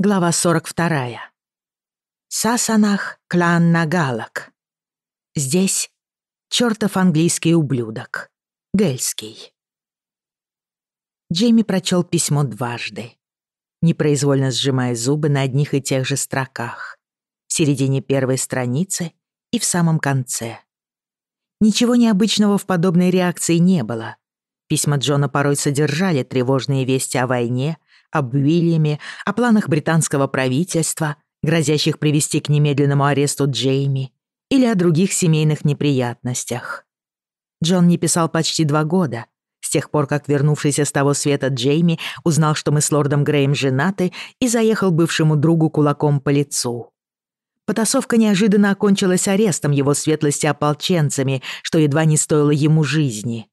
Глава 42. Сасанах клан Нагалок. Здесь чертов английский ублюдок. Гельский. Джейми прочел письмо дважды, непроизвольно сжимая зубы на одних и тех же строках, в середине первой страницы и в самом конце. Ничего необычного в подобной реакции не было. Письма Джона порой содержали тревожные вести о войне, обвили ими, о планах британского правительства, грозящих привести к немедленному аресту Джейми, или о других семейных неприятностях. Джон не писал почти два года, с тех пор, как вернувшийся с того света Джейми узнал, что мы с лордом Греем женаты, и заехал бывшему другу кулаком по лицу. Потасовка неожиданно окончилась арестом его светлости ополченцами, что едва не стоило ему жизни.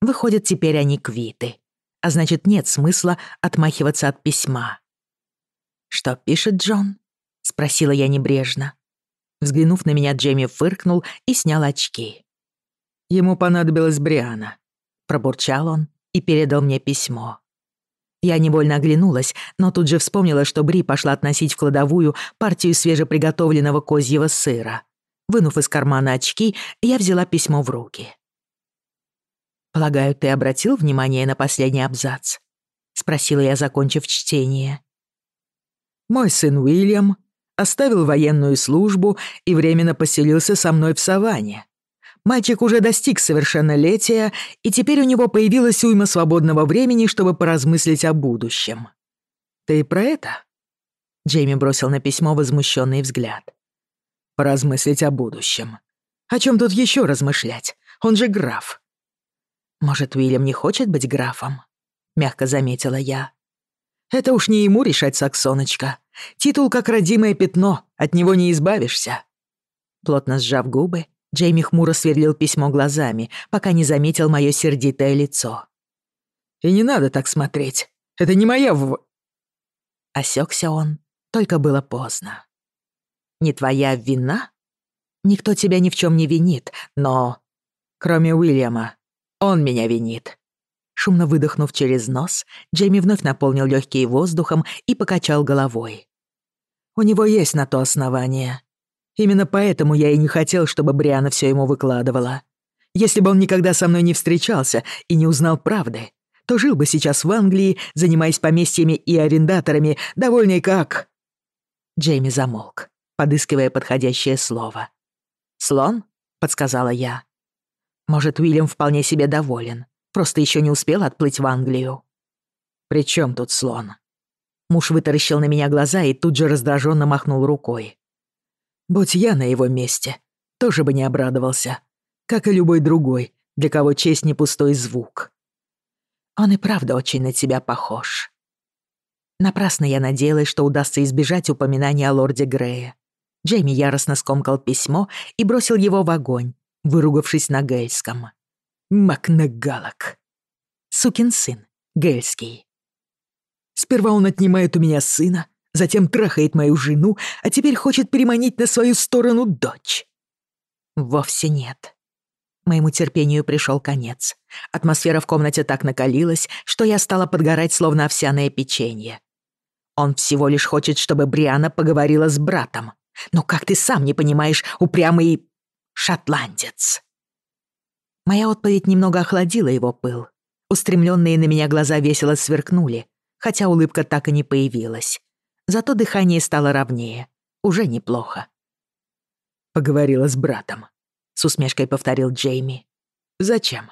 Выходят, теперь они квиты. а значит, нет смысла отмахиваться от письма. «Что пишет Джон?» — спросила я небрежно. Взглянув на меня, Джейми фыркнул и снял очки. «Ему понадобилась Бриана», — пробурчал он и передал мне письмо. Я невольно оглянулась, но тут же вспомнила, что Бри пошла относить в кладовую партию свежеприготовленного козьего сыра. Вынув из кармана очки, я взяла письмо в руки. полагаю, ты обратил внимание на последний абзац?» — спросила я, закончив чтение. «Мой сын Уильям оставил военную службу и временно поселился со мной в саванне. Мальчик уже достиг совершеннолетия, и теперь у него появилась уйма свободного времени, чтобы поразмыслить о будущем. Ты про это?» Джейми бросил на письмо возмущенный взгляд. «Поразмыслить о будущем. О чем тут еще размышлять? Он же граф. Может, Уильям не хочет быть графом?» — мягко заметила я. «Это уж не ему решать, Саксоночка. Титул как родимое пятно, от него не избавишься». Плотно сжав губы, Джейми хмуро сверлил письмо глазами, пока не заметил моё сердитое лицо. «И не надо так смотреть. Это не моя в...» Осёкся он, только было поздно. «Не твоя вина? Никто тебя ни в чём не винит, но...» «Кроме Уильяма», он меня винит». Шумно выдохнув через нос, Джейми вновь наполнил легкие воздухом и покачал головой. «У него есть на то основание. Именно поэтому я и не хотел, чтобы Бриана все ему выкладывала. Если бы он никогда со мной не встречался и не узнал правды, то жил бы сейчас в Англии, занимаясь поместьями и арендаторами, довольный как...» Джейми замолк, подыскивая подходящее слово. «Слон?» — подсказала я. Может, Уильям вполне себе доволен. Просто еще не успел отплыть в Англию. «При чем тут слон?» Муж вытаращил на меня глаза и тут же раздраженно махнул рукой. «Будь я на его месте, тоже бы не обрадовался. Как и любой другой, для кого честь не пустой звук». «Он и правда очень на тебя похож». Напрасно я надеялась, что удастся избежать упоминания о лорде Грея. Джейми яростно скомкал письмо и бросил его в огонь, выругавшись на гельском. «Макнагалок!» «Сукин сын, гельский». «Сперва он отнимает у меня сына, затем трахает мою жену, а теперь хочет переманить на свою сторону дочь». «Вовсе нет». Моему терпению пришел конец. Атмосфера в комнате так накалилась, что я стала подгорать, словно овсяное печенье. Он всего лишь хочет, чтобы Бриана поговорила с братом. Но как ты сам не понимаешь, упрямый шотландец. Моя отповедь немного охладила его пыл. Устремленные на меня глаза весело сверкнули, хотя улыбка так и не появилась. Зато дыхание стало ровнее. Уже неплохо. «Поговорила с братом», — с усмешкой повторил Джейми. «Зачем?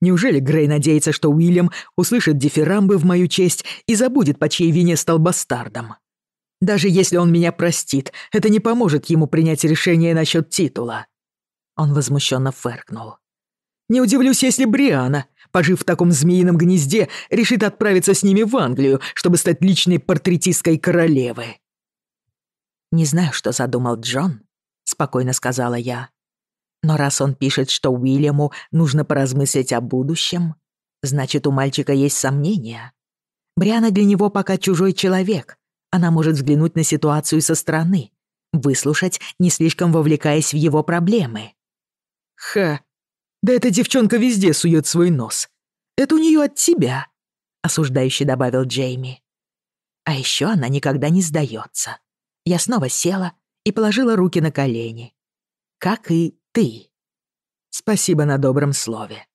Неужели Грей надеется, что Уильям услышит дифирамбы в мою честь и забудет, по чьей вине стал бастардом? Даже если он меня простит, это не поможет ему принять решение насчет титула. Он возмущенно фыркнул. «Не удивлюсь, если Бриана, пожив в таком змеином гнезде, решит отправиться с ними в Англию, чтобы стать личной портретисткой королевы». «Не знаю, что задумал Джон», — спокойно сказала я. «Но раз он пишет, что Уильяму нужно поразмыслить о будущем, значит, у мальчика есть сомнения. Бриана для него пока чужой человек. Она может взглянуть на ситуацию со стороны, выслушать, не слишком вовлекаясь в его проблемы. «Ха! Да эта девчонка везде сует свой нос. Это у нее от тебя!» — осуждающе добавил Джейми. А еще она никогда не сдается. Я снова села и положила руки на колени. Как и ты. Спасибо на добром слове.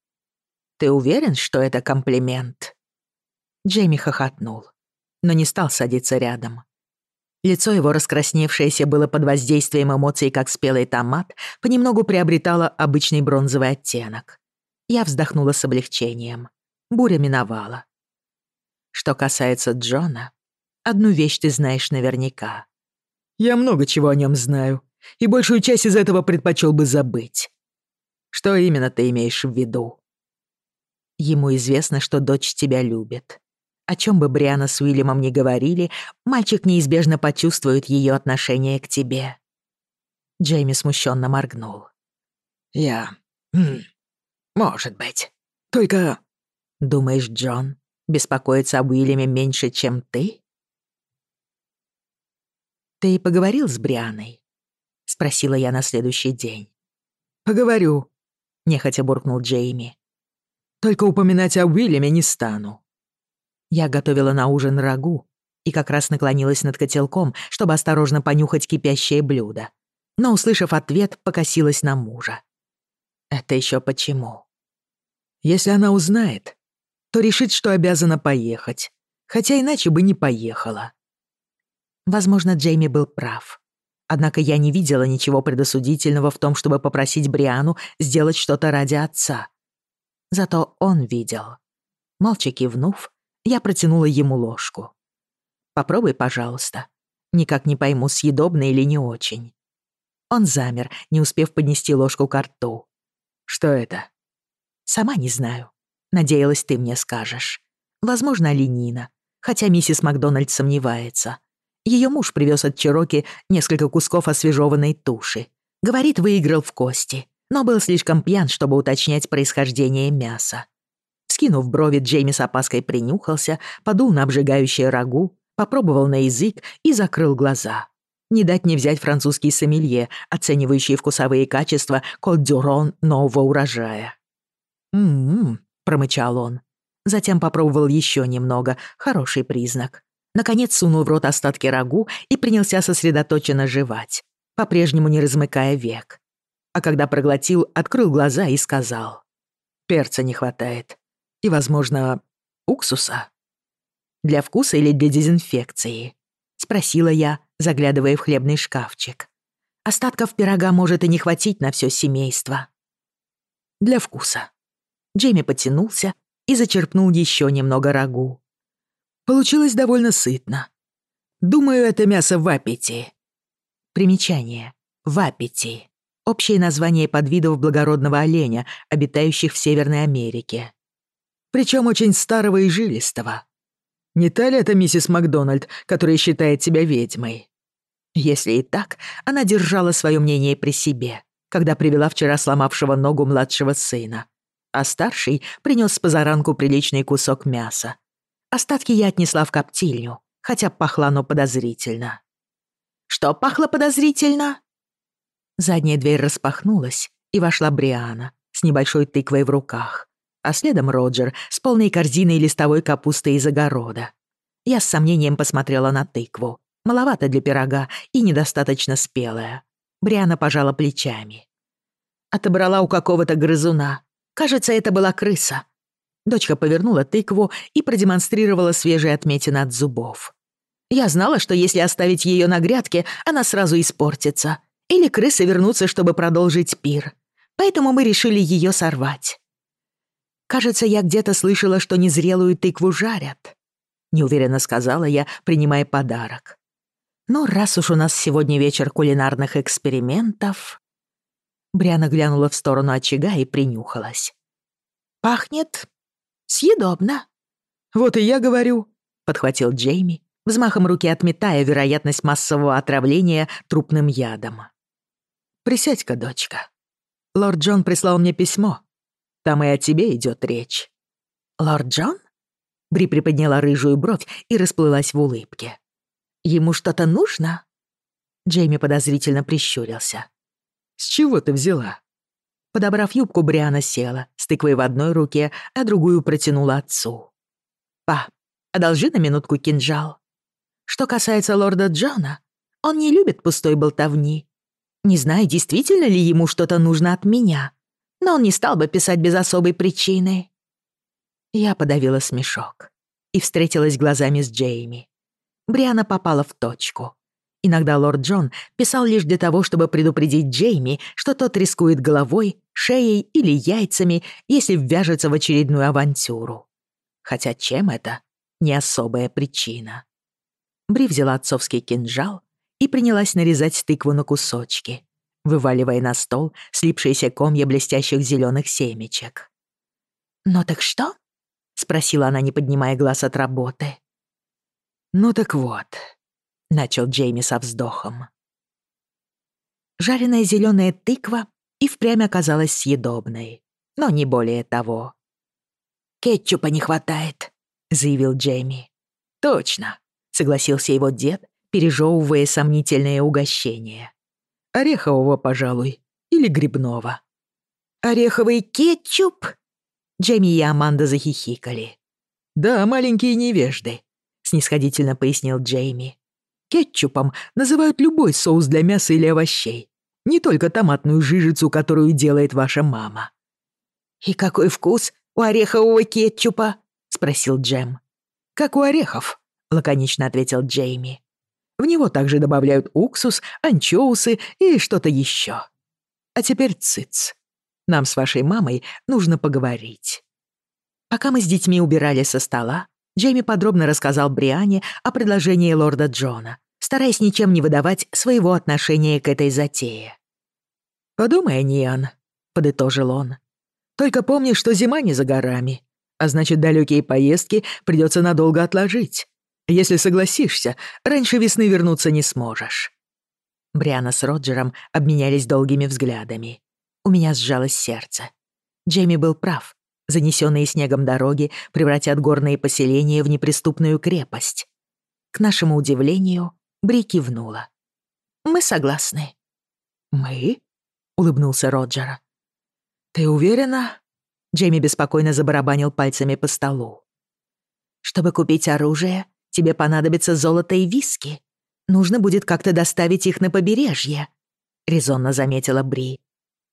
Ты уверен, что это комплимент? Джейми хохотнул, но не стал садиться рядом. Лицо его, раскрасневшееся, было под воздействием эмоций, как спелый томат, понемногу приобретало обычный бронзовый оттенок. Я вздохнула с облегчением. Буря миновала. Что касается Джона, одну вещь ты знаешь наверняка. Я много чего о нем знаю, и большую часть из этого предпочел бы забыть. Что именно ты имеешь в виду? Ему известно, что дочь тебя любит. О чем бы Бриана с Уильямом ни говорили, мальчик неизбежно почувствует ее отношение к тебе. Джейми смущенно моргнул. Я... Хм, может быть. Только... Думаешь, Джон беспокоится об Уильяме меньше, чем ты? Ты поговорил с Брианой? Спросила я на следующий день. Поговорю, нехотя буркнул Джейми. Только упоминать о Уильяме не стану. Я готовила на ужин рагу и как раз наклонилась над котелком, чтобы осторожно понюхать кипящее блюдо. Но, услышав ответ, покосилась на мужа. Это еще почему? Если она узнает, то решит, что обязана поехать, хотя иначе бы не поехала. Возможно, Джейми был прав. Однако я не видела ничего предосудительного в том, чтобы попросить Бриану сделать что-то ради отца. Зато он видел. Молча кивнув, я протянула ему ложку. «Попробуй, пожалуйста. Никак не пойму, съедобно или не очень». Он замер, не успев поднести ложку к рту. «Что это?» «Сама не знаю. Надеялась, ты мне скажешь. Возможно, оленина, хотя миссис Макдональд сомневается. Ее муж привез от Чироки несколько кусков освежеванной туши. Говорит, выиграл в кости но был слишком пьян, чтобы уточнять происхождение мяса. скинув брови, Джейми с опаской принюхался, подул на обжигающее рагу, попробовал на язык и закрыл глаза. Не дать не взять французский сомелье, оценивающий вкусовые качества кот-дюрон нового урожая. «М-м-м», промычал он. Затем попробовал еще немного, хороший признак. Наконец сунул в рот остатки рагу и принялся сосредоточенно жевать, по-прежнему не размыкая век. А когда проглотил, открыл глаза и сказал. «Перца не хватает и, возможно, уксуса. Для вкуса или для дезинфекции? Спросила я, заглядывая в хлебный шкафчик. Остатков пирога может и не хватить на все семейство. Для вкуса. Джейми потянулся и зачерпнул еще немного рагу. Получилось довольно сытно. Думаю, это мясо вапити. Примечание. Вапити. Общее название подвидов благородного оленя, обитающих в Северной Америке. Причем очень старого и жилистого. Не та ли это миссис Макдональд, которая считает себя ведьмой? Если и так, она держала свое мнение при себе, когда привела вчера сломавшего ногу младшего сына. А старший принес с позаранку приличный кусок мяса. Остатки я отнесла в коптильню, хотя пахло оно подозрительно. «Что пахло подозрительно?» Задняя дверь распахнулась, и вошла Бриана с небольшой тыквой в руках. а следом Роджер с полной корзиной листовой капусты из огорода. Я с сомнением посмотрела на тыкву. Маловато для пирога и недостаточно спелая. Бриана пожала плечами. Отобрала у какого-то грызуна. Кажется, это была крыса. Дочка повернула тыкву и продемонстрировала свежие отметины от зубов. Я знала, что если оставить ее на грядке, она сразу испортится. Или крысы вернутся, чтобы продолжить пир. Поэтому мы решили ее сорвать. Кажется, я где-то слышала, что не зрелую тыкву жарят. Неуверенно сказала я, принимая подарок. Но раз уж у нас сегодня вечер кулинарных экспериментов... Бриана глянула в сторону очага и принюхалась. «Пахнет съедобно». «Вот и я говорю», — подхватил Джейми, взмахом руки отметая вероятность массового отравления трупным ядом. «Присядь-ка, дочка. Лорд Джон прислал мне письмо, там и о тебе идет речь». «Лорд Джон?» Бри приподняла рыжую бровь и расплылась в улыбке. «Ему что-то нужно?» Джейми подозрительно прищурился. «С чего ты взяла?» Подобрав юбку, Бриана села, с тыквой в одной руке, а другую протянула отцу. «Па, одолжи на минутку кинжал. Что касается лорда Джона, он не любит пустой болтовни. Не знаю, действительно ли ему что-то нужно от меня, но он не стал бы писать без особой причины. Я подавила смешок и встретилась глазами с Джейми. Бриана попала в точку. Иногда лорд Джон писал лишь для того, чтобы предупредить Джейми, что тот рискует головой, шеей или яйцами, если ввяжется в очередную авантюру. Хотя чем это? Не особая причина. Бри взяла отцовский кинжал и принялась нарезать тыкву на кусочки, вываливая на стол слипшиеся комья блестящих зелёных семечек. «Ну так что?» — спросила она, не поднимая глаз от работы. «Ну так вот», — начал Джейми со вздохом. Жареная зелёная тыква и впрямь оказалась съедобной, но не более того. «Кетчупа не хватает», — заявил Джейми. «Точно», — согласился его дед, пережёвывая сомнительное угощение. «Орехового, пожалуй, или грибного». «Ореховый кетчуп?» Джейми и Аманда захихикали. «Да, маленькие невежды», снисходительно пояснил Джейми. Кетчупом называют любой соус для мяса или овощей, не только томатную жижицу, которую делает ваша мама. «И какой вкус у орехового кетчупа?» — спросил Джем. «Как у орехов», — лаконично ответил Джейми. В него также добавляют уксус, анчоусы и что-то еще. А теперь цыц. Нам с вашей мамой нужно поговорить. Пока мы с детьми убирали со стола, Джейми подробно рассказал Бриане о предложении лорда Джона, стараясь ничем не выдавать своего отношения к этой затее. «Подумай, Ниан», — подытожил он. «Только помни, что зима не за горами, а значит, далекие поездки придется надолго отложить. Если согласишься, раньше весны вернуться не сможешь». Бриана с Роджером обменялись долгими взглядами. У меня сжалось сердце. Джейми был прав. Занесенные снегом дороги превратят горные поселения в неприступную крепость. К нашему удивлению, Бри кивнула. «Мы согласны». «Мы?» — улыбнулся Роджер. «Ты уверена?» Джейми беспокойно забарабанил пальцами по столу. «Чтобы купить оружие, Тебе понадобится золото и виски. Нужно будет как-то доставить их на побережье», — резонно заметила Бри.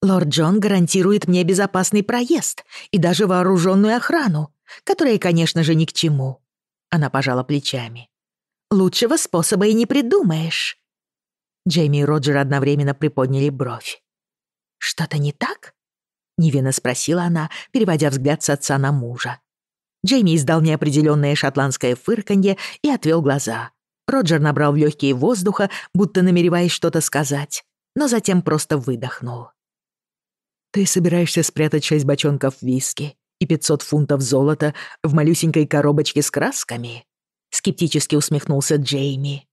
«Лорд Джон гарантирует мне безопасный проезд и даже вооруженную охрану, которая, конечно же, ни к чему». Она пожала плечами. «Лучшего способа и не придумаешь». Джейми и Роджер одновременно приподняли бровь. «Что-то не так?» — невинно спросила она, переводя взгляд с отца на мужа. Джейми издал неопределённое шотландское фырканье и отвел глаза. Роджер набрал в легкие воздуха, будто намереваясь что-то сказать, но затем просто выдохнул. Ты собираешься спрятать шесть бочонков виски и 500 фунтов золота в малюсенькой коробочке с красками?» Скептически усмехнулся Джейми.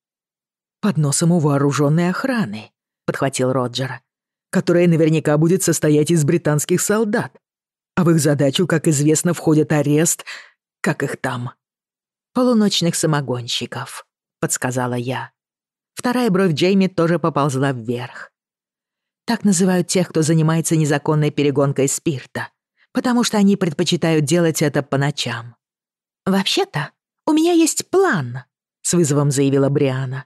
«Под носом у вооруженной охраны», — подхватил Роджер, «которая наверняка будет состоять из британских солдат. А в их задачу, как известно, входит арест... Как их там?» «Полуночных самогонщиков», — подсказала я. Вторая бровь Джейми тоже поползла вверх. Так называют тех, кто занимается незаконной перегонкой спирта, потому что они предпочитают делать это по ночам. «Вообще-то, у меня есть план», — с вызовом заявила Бриана.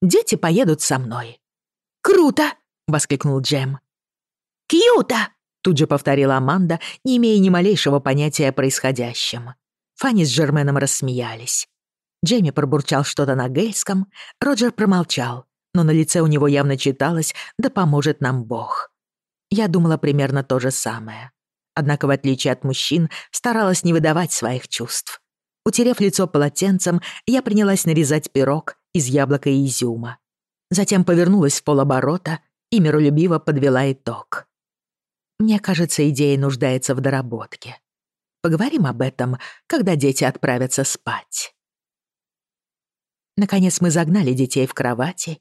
«Дети поедут со мной». «Круто!» — воскликнул Джем. «Кьюта!» — тут же повторила Аманда, не имея ни малейшего понятия о происходящем. Фанни с Жерменом рассмеялись. Джейми пробурчал что-то на гельском, Роджер промолчал, но на лице у него явно читалось «Да поможет нам Бог». Я думала примерно то же самое. Однако, в отличие от мужчин, старалась не выдавать своих чувств. Утерев лицо полотенцем, я принялась нарезать пирог из яблока и изюма. Затем повернулась в полоборота и миролюбиво подвела итог. Мне кажется, идея нуждается в доработке. Поговорим об этом, когда дети отправятся спать. Наконец мы загнали детей в кровати,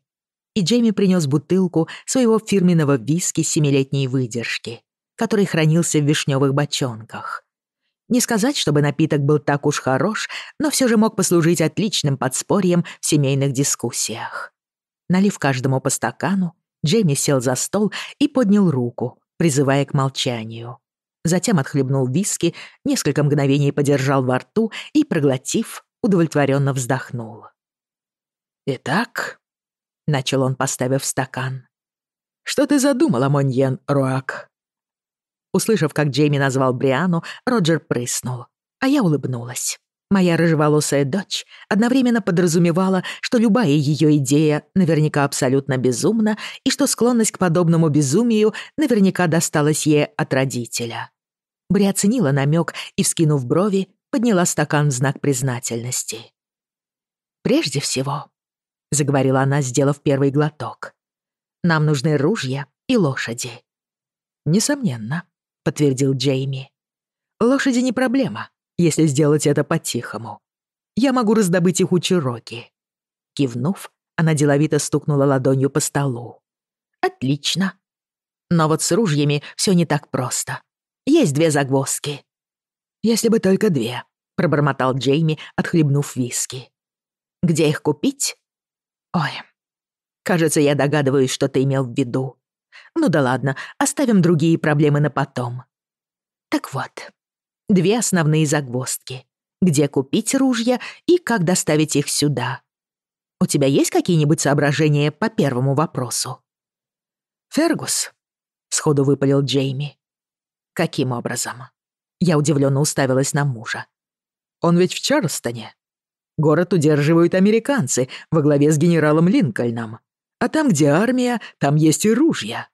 и Джейми принёс бутылку своего фирменного виски семилетней выдержки, который хранился в вишнёвых бочонках. Не сказать, чтобы напиток был так уж хорош, но всё же мог послужить отличным подспорьем в семейных дискуссиях. Налив каждому по стакану, Джейми сел за стол и поднял руку, призывая к молчанию. Затем отхлебнул виски, несколько мгновений подержал во рту и, проглотив, удовлетворенно вздохнул. «Итак», — начал он, поставив стакан, — «что ты задумала, Моньен Руак?» Услышав, как Джейми назвал Бриану, Роджер прыснул, а я улыбнулась. Моя рыжеволосая дочь одновременно подразумевала, что любая ее идея наверняка абсолютно безумна и что склонность к подобному безумию наверняка досталась ей от родителя. Бри оценила намек и, вскинув брови, подняла стакан в знак признательности. «Прежде всего», — заговорила она, сделав первый глоток, — «нам нужны ружья и лошади». «Несомненно», — подтвердил Джейми. «Лошади не проблема если сделать это по-тихому. Я могу раздобыть их у Чироки». Кивнув, она деловито стукнула ладонью по столу. «Отлично. Но вот с ружьями все не так просто. Есть две загвоздки». «Если бы только две», — пробормотал Джейми, отхлебнув виски. «Где их купить?» «Ой, кажется, я догадываюсь, что ты имел в виду. Ну да ладно, оставим другие проблемы на потом». Так вот, две основные загвоздки. Где купить ружья и как доставить их сюда. У тебя есть какие-нибудь соображения по первому вопросу? «Фергус», — сходу выпалил Джейми. «Каким образом?» Я удивленно уставилась на мужа. «Он ведь в Чарльстоне. Город удерживают американцы во главе с генералом Линкольном. А там, где армия, там есть и ружья».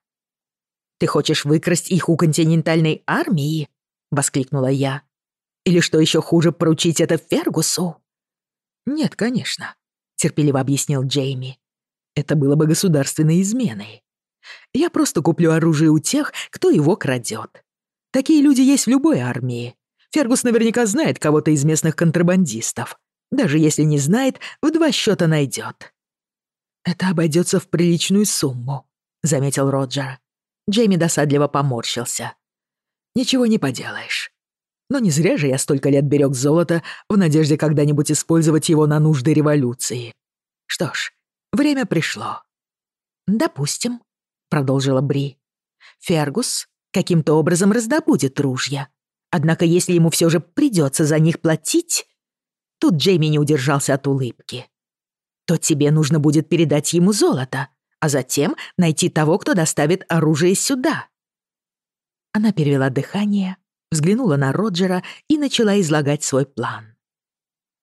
«Ты хочешь выкрасть их у континентальной армии?» — воскликнула я. «Или что еще хуже, поручить это Фергусу?» «Нет, конечно», — терпеливо объяснил Джейми. «Это было бы государственной изменой. Я просто куплю оружие у тех, кто его крадет. Такие люди есть в любой армии. Фергус наверняка знает кого-то из местных контрабандистов. Даже если не знает, в два счета найдет. «Это обойдется в приличную сумму», — заметил Роджер. Джейми досадливо поморщился. Ничего не поделаешь. Но не зря же я столько лет берег золото в надежде когда-нибудь использовать его на нужды революции. Что ж, время пришло. «Допустим», — продолжила Бри. «Фергус каким-то образом раздобудет ружья. Однако если ему все же придется за них платить...» Тут Джейми не удержался от улыбки. «То тебе нужно будет передать ему золото, а затем найти того, Она перевела дыхание, взглянула на Роджера и начала излагать свой план.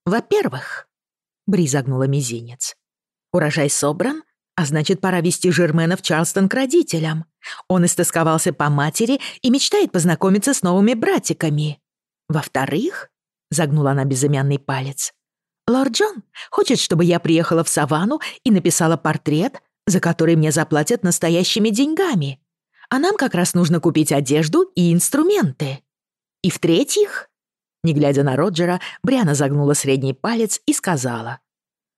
«Во-первых...» — Бри загнула мизинец. «Урожай собран, а значит, пора вести Жермена в Чарлстон к родителям. Он истосковался по матери и мечтает познакомиться с новыми братиками. Во-вторых...» — загнула она безымянный палец. «Лорд Джон хочет, чтобы я приехала в Саванну и написала портрет, за который мне заплатят настоящими деньгами. а нам как раз нужно купить одежду и инструменты. И в-третьих, не глядя на Роджера, Бриана загнула средний палец и сказала,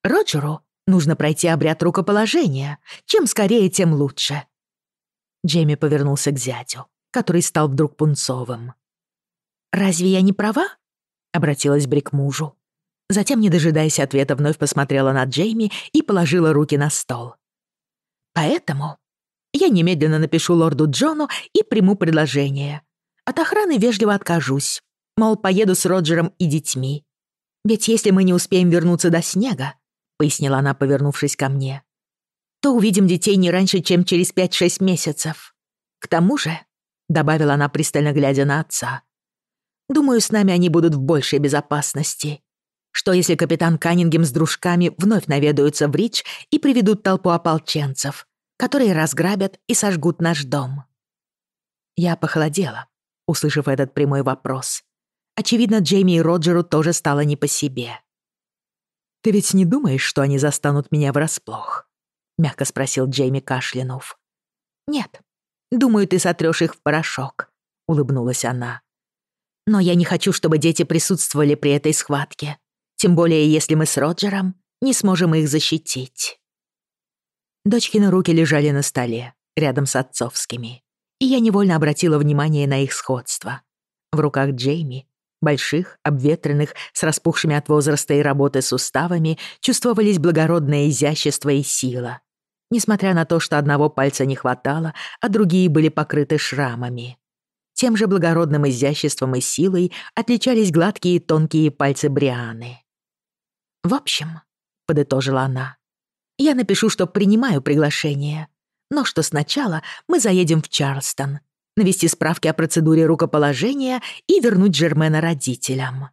«Роджеру нужно пройти обряд рукоположения. Чем скорее, тем лучше». Джейми повернулся к зятю, который стал вдруг пунцовым. «Разве я не права?» — обратилась Бри к мужу. Затем, не дожидаясь ответа, вновь посмотрела на Джейми и положила руки на стол. «Поэтому я немедленно напишу лорду Джону и приму предложение. От охраны вежливо откажусь. Мол, поеду с Роджером и детьми. Ведь если мы не успеем вернуться до снега, пояснила она, повернувшись ко мне, то увидим детей не раньше, чем через 5-6 месяцев. К тому же, добавила она, пристально глядя на отца, думаю, с нами они будут в большей безопасности. Что если капитан Каннингем с дружками вновь наведаются в Рич которые разграбят и сожгут наш дом. Я похолодела, услышав этот прямой вопрос. Очевидно, Джейми и Роджеру тоже стало не по себе. «Ты ведь не думаешь, что они застанут меня врасплох?» — мягко спросил Джейми, кашлянув. «Нет. Думаю, ты сотрёшь их в порошок», — улыбнулась она. «Но я не хочу, чтобы дети присутствовали при этой схватке, тем более если мы с Роджером не сможем их защитить». Дочкины руки лежали на столе, рядом с отцовскими, и я невольно обратила внимание на их сходство. В руках Джейми, больших, обветренных, с распухшими от возраста и работы суставами, чувствовались благородное изящество и сила. Несмотря на то, что одного пальца не хватало, а другие были покрыты шрамами. Тем же благородным изяществом и силой отличались гладкие и тонкие пальцы Брианы. «В общем», — подытожила она, Я напишу, что принимаю приглашение, но что сначала мы заедем в Чарльстон, навести справки о процедуре рукоположения и вернуть Жермена родителям».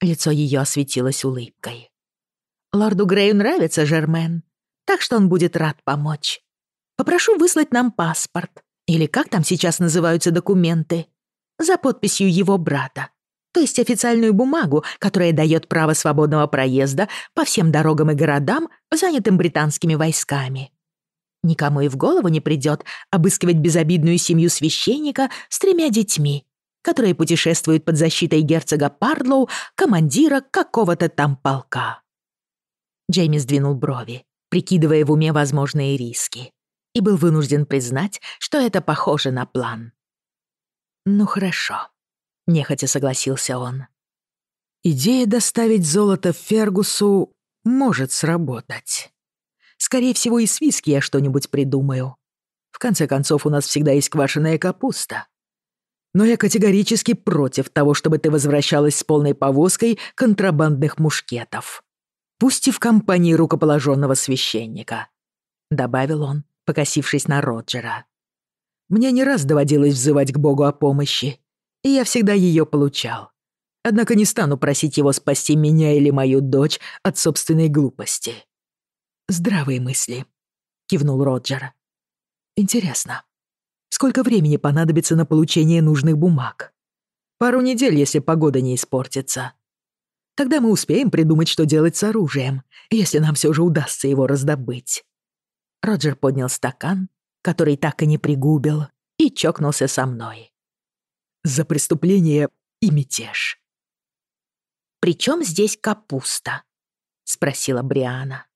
Лицо ее осветилось улыбкой. «Лорду Грею нравится Жермен, так что он будет рад помочь. Попрошу выслать нам паспорт, или как там сейчас называются документы, за подписью его брата, то есть официальную бумагу, которая дает право свободного проезда по всем дорогам и городам, занятым британскими войсками. Никому и в голову не придет обыскивать безобидную семью священника с тремя детьми, которые путешествуют под защитой герцога Пардлоу, командира какого-то там полка. Джейми сдвинул брови, прикидывая в уме возможные риски, и был вынужден признать, что это похоже на план. «Ну хорошо», — нехотя согласился он. «Идея доставить золото Фергусу может сработать». Скорее всего, и с виски я что-нибудь придумаю. В конце концов, у нас всегда есть квашеная капуста. Но я категорически против того, чтобы ты возвращалась с полной повозкой контрабандных мушкетов. Пусть и в компании рукоположенного священника», — добавил он, покосившись на Роджера. «Мне не раз доводилось взывать к Богу о помощи, и я всегда ее получал. Однако не стану просить его спасти меня или мою дочь от собственной глупости. «Здравые мысли», — кивнул Роджер. «Интересно, сколько времени понадобится на получение нужных бумаг?» «Пару недель, если погода не испортится», Тогда мы успеем придумать, что делать с оружием, если нам все же удастся его раздобыть». Роджер поднял стакан, который так и не пригубил, и чокнулся со мной за преступление и мятеж. «При здесь капуста?» — спросила Бриана.